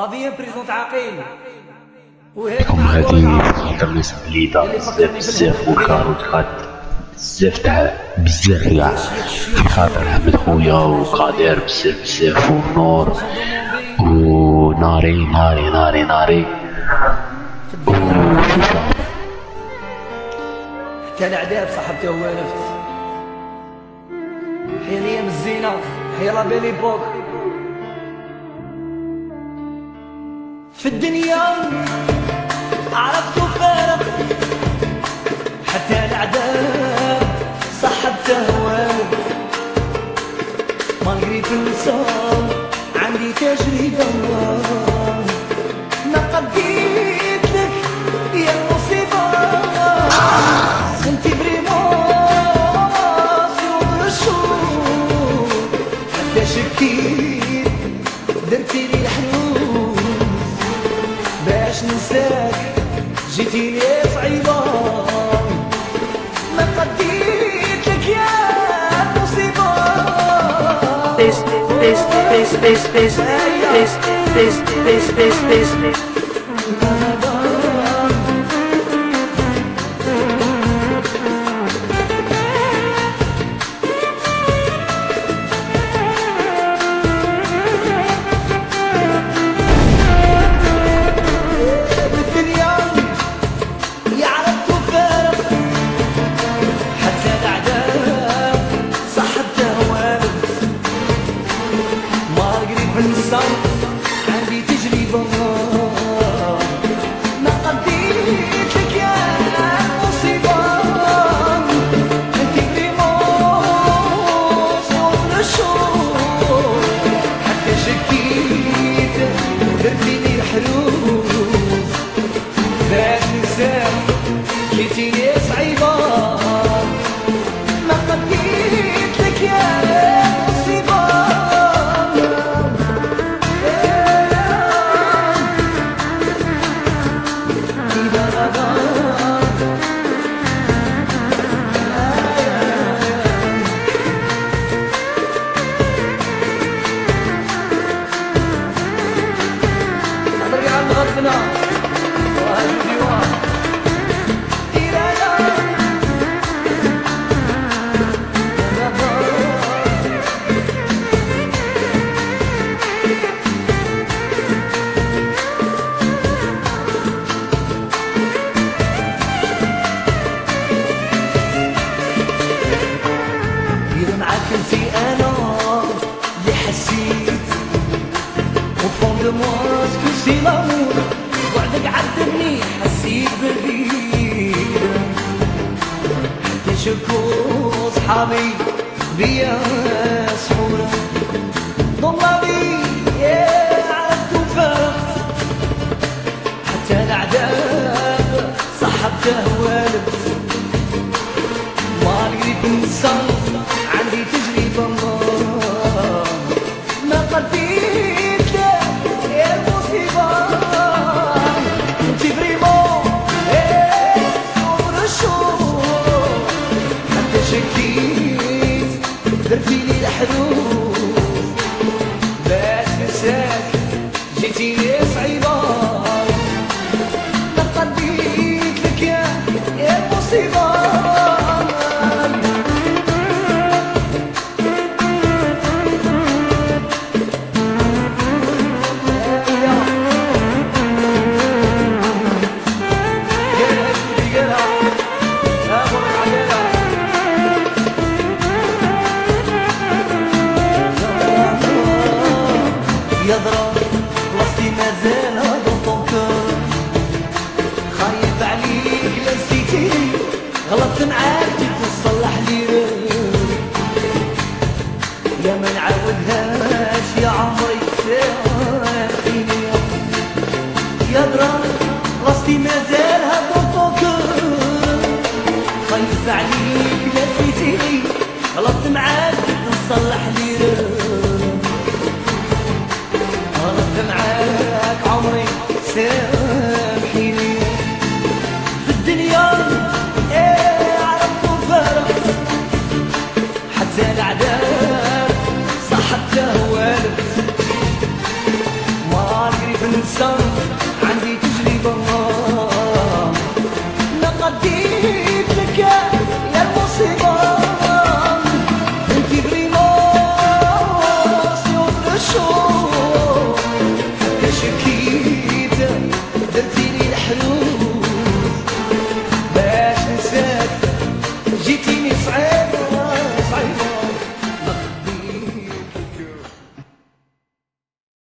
قضية بريزون عقيل هادي درس بليدة بزاف بزاف والكاروت خد بزاف تاع بزاف كاع في خاطر أحمد خويا وقادر بزاف بزاف والنور. وناري ناري ناري ناري حتى العذاب صاحبته هو نفس. حيا الأيام الزينة حيا لا بيل ايبوك في الدنيا عرفت فارق حتى الأعداء صاحب تهواك ما في الوصال عندي تجربة. نقديت لك يا باش ننساك جيتي لي صعيبة ما قديت لك يا مصيبة this, this, this, this, this, this, this, this, this, this, this. بالصبر عندي تجربة ما قضيت لك يا مصيبة عندي ريموت ونشوف حتى شكيت درتيني الحلول. لا تنسى جيتيني صعيبة. كبير معاك انتي أنا اللي حسيت. وفوق دموع كل لامور وعدك عذبني حسيت بذيك تشكوا صحابي بيا سحورة ضلالي يا عبد فرق حتى الأعداء صحبته دربي لي الحلو